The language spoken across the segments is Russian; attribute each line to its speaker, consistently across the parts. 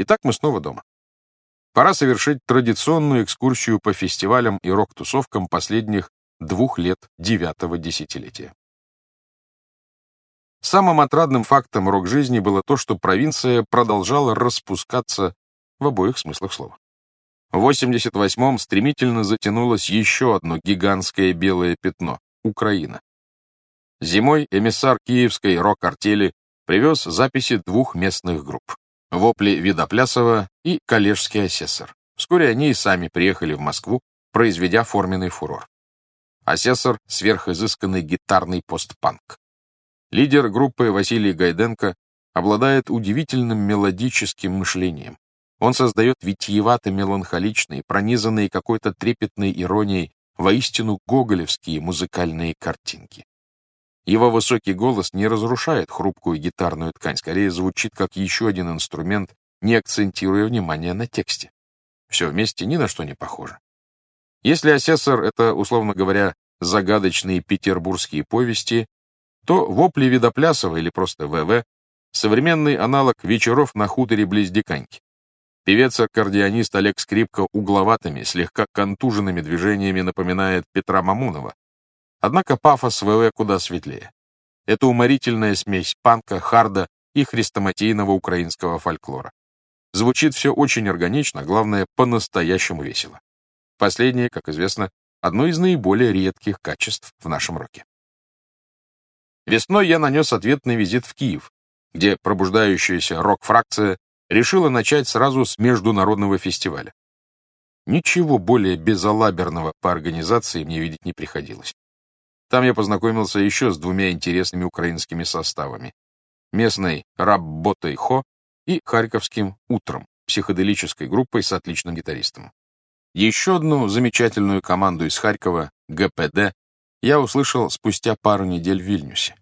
Speaker 1: Итак, мы снова дома. Пора совершить традиционную экскурсию по фестивалям и рок-тусовкам последних двух лет девятого десятилетия. Самым отрадным фактом рок-жизни было то, что провинция продолжала распускаться в обоих смыслах слова. В 88-м стремительно затянулось еще одно гигантское белое пятно — Украина. Зимой эмиссар киевской рок-артели привез записи двух местных групп — Вопли Видоплясова и Коллежский асессор. Вскоре они и сами приехали в Москву, произведя форменный фурор. Асессор — сверхизысканный гитарный постпанк. Лидер группы Василий Гайденко обладает удивительным мелодическим мышлением. Он создает витиевато-меланхоличные, пронизанные какой-то трепетной иронией, воистину гоголевские музыкальные картинки. Его высокий голос не разрушает хрупкую гитарную ткань, скорее звучит как еще один инструмент, не акцентируя внимание на тексте. Все вместе ни на что не похоже. Если асессор — это, условно говоря, загадочные петербургские повести, то вопли Видоплясова или просто ВВ — современный аналог вечеров на хуторе близ Диканьки. Певец-аккордеонист Олег Скрипка угловатыми, слегка контуженными движениями напоминает Петра Мамунова. Однако пафос ВВ куда светлее. Это уморительная смесь панка, харда и хрестоматийного украинского фольклора. Звучит все очень органично, главное, по-настоящему весело. Последнее, как известно, одно из наиболее редких качеств в нашем роке. Весной я нанес ответный визит в Киев, где пробуждающаяся рок-фракция решила начать сразу с международного фестиваля. Ничего более безалаберного по организации мне видеть не приходилось. Там я познакомился еще с двумя интересными украинскими составами. Местной «Работой Хо» и Харьковским «Утром», психоделической группой с отличным гитаристом. Еще одну замечательную команду из Харькова, ГПД, я услышал спустя пару недель в Вильнюсе.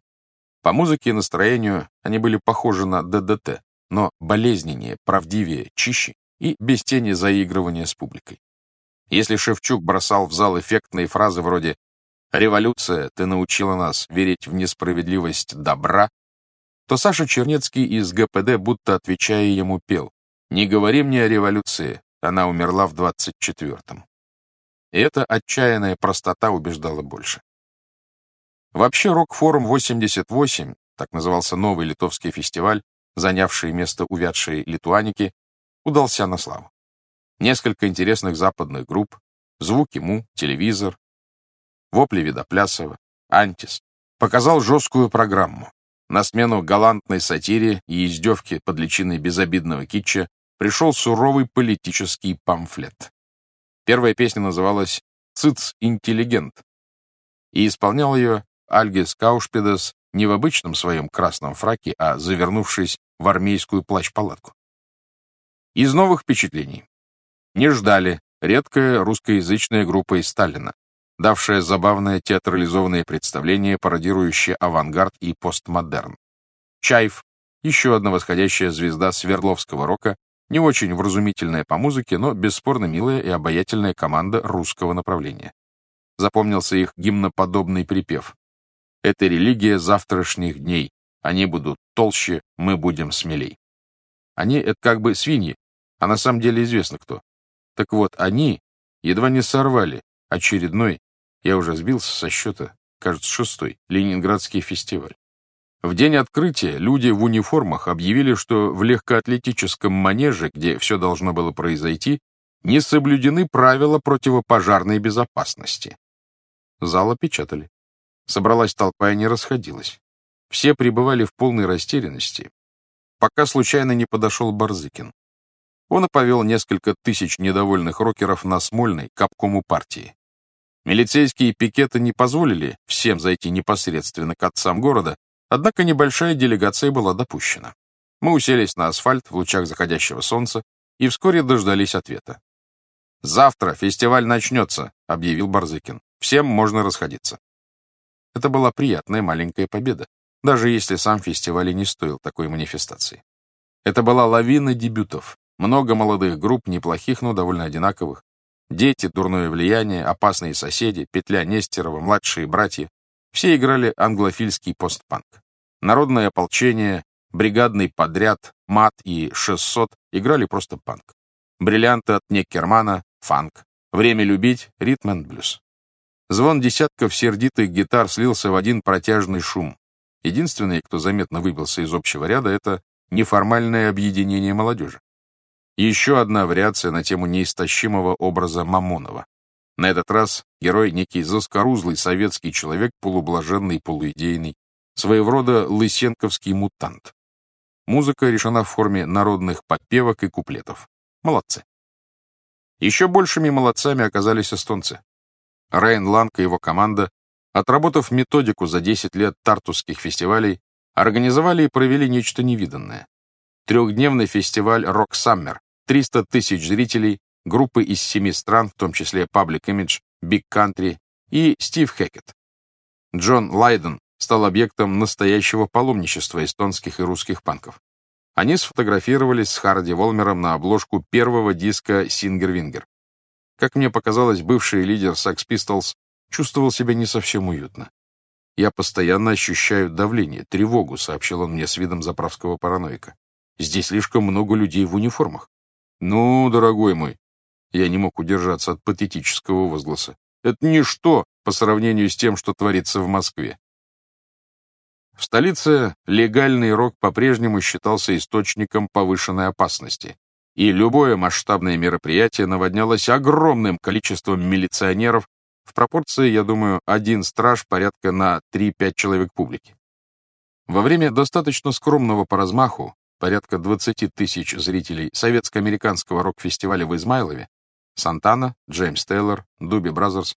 Speaker 1: По музыке и настроению они были похожи на ДДТ, но болезненнее, правдивее, чище и без тени заигрывания с публикой. Если Шевчук бросал в зал эффектные фразы вроде «Революция, ты научила нас верить в несправедливость добра», то Саша Чернецкий из ГПД, будто отвечая ему, пел «Не говори мне о революции, она умерла в 24-м». И эта отчаянная простота убеждала больше. Вообще, Рок-форум 88, так назывался новый литовский фестиваль, занявший место увядшей литуаники, удался на славу. Несколько интересных западных групп, звуки Му, телевизор, вопли Видоплясова, Антис, показал жесткую программу. На смену галантной сатире и издевке под личиной безобидного китча пришел суровый политический памфлет. Первая песня называлась «Цыц интеллигент» и исполнял ее Альгис Каушпидес не в обычном своем красном фраке, а завернувшись в армейскую плащ-палатку. Из новых впечатлений. Не ждали редкая русскоязычная группа из Сталина, давшая забавное театрализованное представление, пародирующее авангард и постмодерн. Чайф, еще одна восходящая звезда Свердловского рока, не очень вразумительная по музыке, но бесспорно милая и обаятельная команда русского направления. Запомнился их гимноподобный припев. «Это религия завтрашних дней. Они будут толще, мы будем смелей». Они — это как бы свиньи, а на самом деле известно кто. Так вот, они едва не сорвали очередной я уже сбился со счета, кажется, шестой, Ленинградский фестиваль. В день открытия люди в униформах объявили, что в легкоатлетическом манеже, где все должно было произойти, не соблюдены правила противопожарной безопасности. Зал опечатали. Собралась толпа и не расходилась. Все пребывали в полной растерянности, пока случайно не подошел Барзыкин. Он и повел несколько тысяч недовольных рокеров на Смольный к обкому партии. Милицейские пикеты не позволили всем зайти непосредственно к отцам города, однако небольшая делегация была допущена. Мы уселись на асфальт в лучах заходящего солнца и вскоре дождались ответа. «Завтра фестиваль начнется», — объявил Барзыкин. «Всем можно расходиться». Это была приятная маленькая победа, даже если сам фестиваль и не стоил такой манифестации. Это была лавина дебютов, много молодых групп, неплохих, но довольно одинаковых, Дети, дурное влияние, опасные соседи, петля Нестерова, младшие братья — все играли англофильский постпанк. Народное ополчение, бригадный подряд, мат и 600 играли просто панк. Бриллианты от Неккермана — фанк. Время любить — ритм блюз. Звон десятков сердитых гитар слился в один протяжный шум. Единственный, кто заметно выбился из общего ряда, это неформальное объединение молодежи. Еще одна вариация на тему неистощимого образа Мамонова. На этот раз герой некий заскорузлый советский человек, полублаженный, полуидейный, своего рода лысенковский мутант. Музыка решена в форме народных подпевок и куплетов. Молодцы. Еще большими молодцами оказались эстонцы. Рейн Ланг и его команда, отработав методику за 10 лет тартусских фестивалей, организовали и провели нечто невиданное. Трехдневный фестиваль «Рок Саммер», 300 тысяч зрителей, группы из семи стран, в том числе Public Image, Big Country и Стив Хекет. Джон Лайден стал объектом настоящего паломничества эстонских и русских панков. Они сфотографировались с Харди Волмером на обложку первого диска «Сингер Вингер». Как мне показалось, бывший лидер Sex Pistols чувствовал себя не совсем уютно. «Я постоянно ощущаю давление, тревогу», — сообщил он мне с видом заправского параноика. «Здесь слишком много людей в униформах». «Ну, дорогой мой», я не мог удержаться от патетического возгласа. Это ничто по сравнению с тем, что творится в Москве. В столице легальный рок по-прежнему считался источником повышенной опасности, и любое масштабное мероприятие наводнялось огромным количеством милиционеров в пропорции, я думаю, один страж порядка на 3-5 человек публики. Во время достаточно скромного по размаху, порядка 20 тысяч зрителей советско-американского рок-фестиваля в Измайлове, Сантана, Джеймс Тейлор, Doobie Brothers.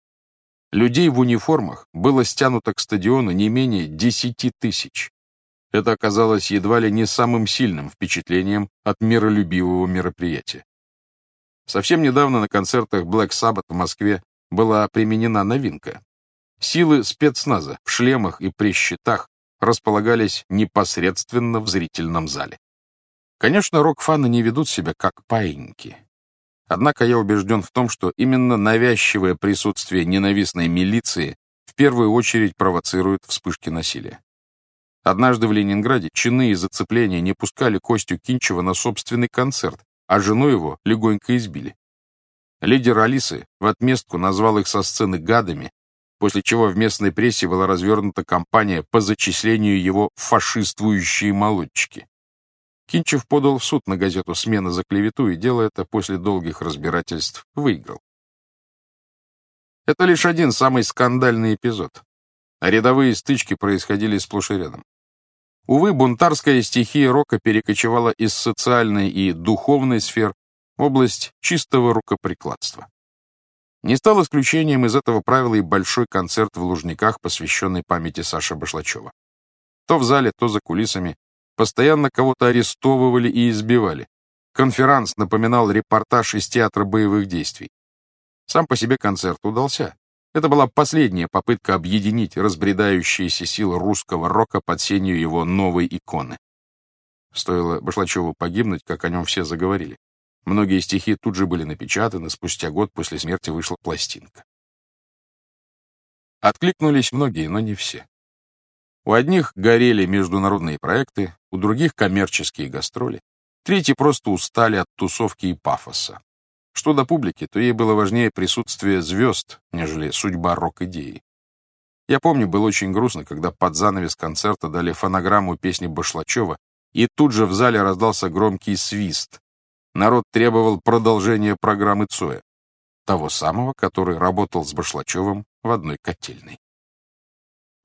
Speaker 1: Людей в униформах было стянуто к стадиону не менее 10 тысяч. Это оказалось едва ли не самым сильным впечатлением от миролюбивого мероприятия. Совсем недавно на концертах Black Sabbath в Москве была применена новинка. Силы спецназа в шлемах и при щитах располагались непосредственно в зрительном зале. Конечно, рок-фаны не ведут себя как паиньки. Однако я убежден в том, что именно навязчивое присутствие ненавистной милиции в первую очередь провоцирует вспышки насилия. Однажды в Ленинграде чины и зацепления не пускали Костю Кинчева на собственный концерт, а жену его легонько избили. Лидер Алисы в отместку назвал их со сцены гадами, после чего в местной прессе была развернута кампания по зачислению его в фашиствующие молодчики. Кинчев подал в суд на газету «Смена за клевету» и дело это после долгих разбирательств выиграл. Это лишь один самый скандальный эпизод. А рядовые стычки происходили сплошь и рядом. Увы, бунтарская стихия рока перекочевала из социальной и духовной сфер в область чистого рукоприкладства. Не стал исключением из этого правила и большой концерт в Лужниках, посвященный памяти Саши Башлачева. То в зале, то за кулисами Постоянно кого-то арестовывали и избивали. Конферанс напоминал репортаж из театра боевых действий. Сам по себе концерт удался. Это была последняя попытка объединить разбредающиеся силы русского рока под сенью его новой иконы. Стоило Башлачеву погибнуть, как о нем все заговорили. Многие стихи тут же были напечатаны, спустя год после смерти вышла пластинка. Откликнулись многие, но не все. У одних горели международные проекты, у других коммерческие гастроли, третьи просто устали от тусовки и пафоса. Что до публики, то ей было важнее присутствие звезд, нежели судьба рок-идеи. Я помню, было очень грустно, когда под занавес концерта дали фонограмму песни Башлачева, и тут же в зале раздался громкий свист. Народ требовал продолжения программы Цоя, того самого, который работал с Башлачевым в одной котельной.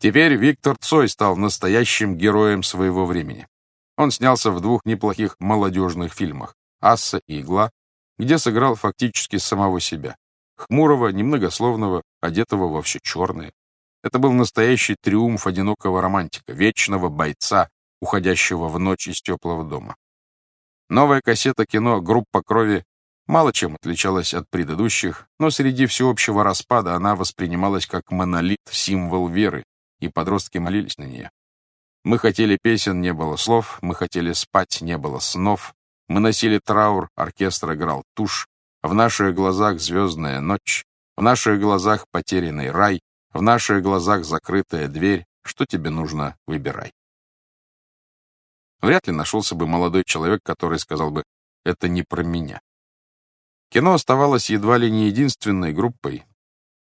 Speaker 1: Теперь Виктор Цой стал настоящим героем своего времени. Он снялся в двух неплохих молодежных фильмах «Асса» и «Игла», где сыграл фактически самого себя. Хмурого, немногословного, одетого во все черное. Это был настоящий триумф одинокого романтика, вечного бойца, уходящего в ночь из теплого дома. Новая кассета кино «Группа крови» мало чем отличалась от предыдущих, но среди всеобщего распада она воспринималась как монолит, символ веры, и подростки молились на нее. Мы хотели песен, не было слов, мы хотели спать, не было снов, мы носили траур, оркестр играл тушь, в наших глазах звездная ночь, в наших глазах потерянный рай, в наших глазах закрытая дверь, что тебе нужно, выбирай. Вряд ли нашелся бы молодой человек, который сказал бы «это не про меня». Кино оставалось едва ли не единственной группой,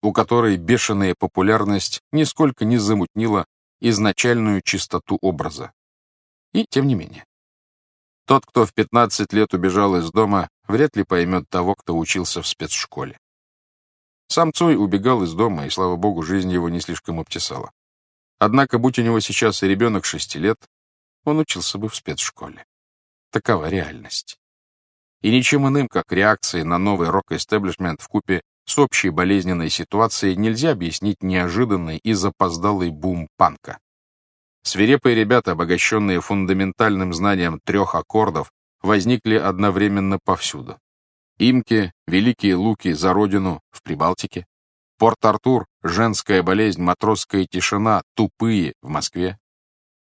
Speaker 1: у которой бешеная популярность нисколько не замутнила изначальную чистоту образа. И тем не менее. Тот, кто в 15 лет убежал из дома, вряд ли поймет того, кто учился в спецшколе. Сам Цой убегал из дома, и, слава богу, жизнь его не слишком обтесала. Однако, будь у него сейчас и ребенок шести лет, он учился бы в спецшколе. Такова реальность. И ничем иным, как реакцией на новый рок-эстеблишмент в купе с общей болезненной ситуацией нельзя объяснить неожиданный и запоздалый бум панка. Свирепые ребята, обогащенные фундаментальным знанием трех аккордов, возникли одновременно повсюду. Имки, Великие Луки за родину в Прибалтике, Порт-Артур, женская болезнь, матросская тишина, тупые в Москве.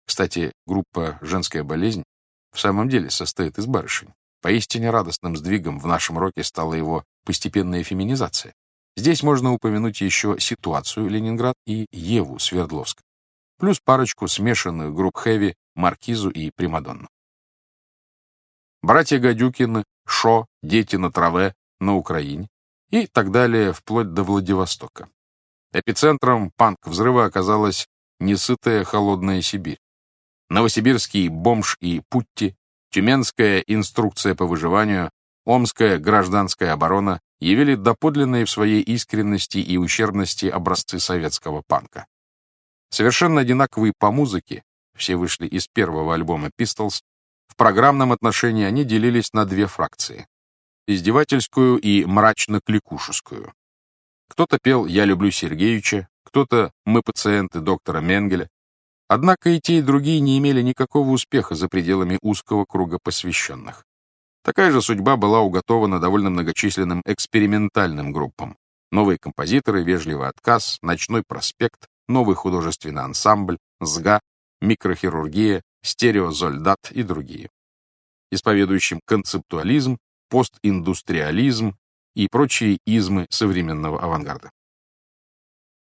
Speaker 1: Кстати, группа «Женская болезнь» в самом деле состоит из барышень. Поистине радостным сдвигом в нашем роке стала его постепенная феминизация. Здесь можно упомянуть еще ситуацию Ленинград и Еву Свердловск, плюс парочку смешанных групп хэви, Маркизу и Примадонну. Братья Гадюкины, Шо, Дети на траве на Украине и так далее, вплоть до Владивостока. Эпицентром панк-взрыва оказалась несытая холодная Сибирь. Новосибирский бомж и путти, Тюменская инструкция по выживанию, Омская гражданская оборона явили доподлинные в своей искренности и ущербности образцы советского панка. Совершенно одинаковые по музыке, все вышли из первого альбома Pistols, в программном отношении они делились на две фракции — издевательскую и мрачно-кликушескую. Кто-то пел «Я люблю Сергеевича», кто-то «Мы пациенты доктора Менгеля». Однако и те, и другие не имели никакого успеха за пределами узкого круга посвященных. Такая же судьба была уготована довольно многочисленным экспериментальным группам. Новые композиторы, вежливый отказ, ночной проспект, новый художественный ансамбль, СГА, микрохирургия, стереозольдат и другие. Исповедующим концептуализм, постиндустриализм и прочие измы современного авангарда.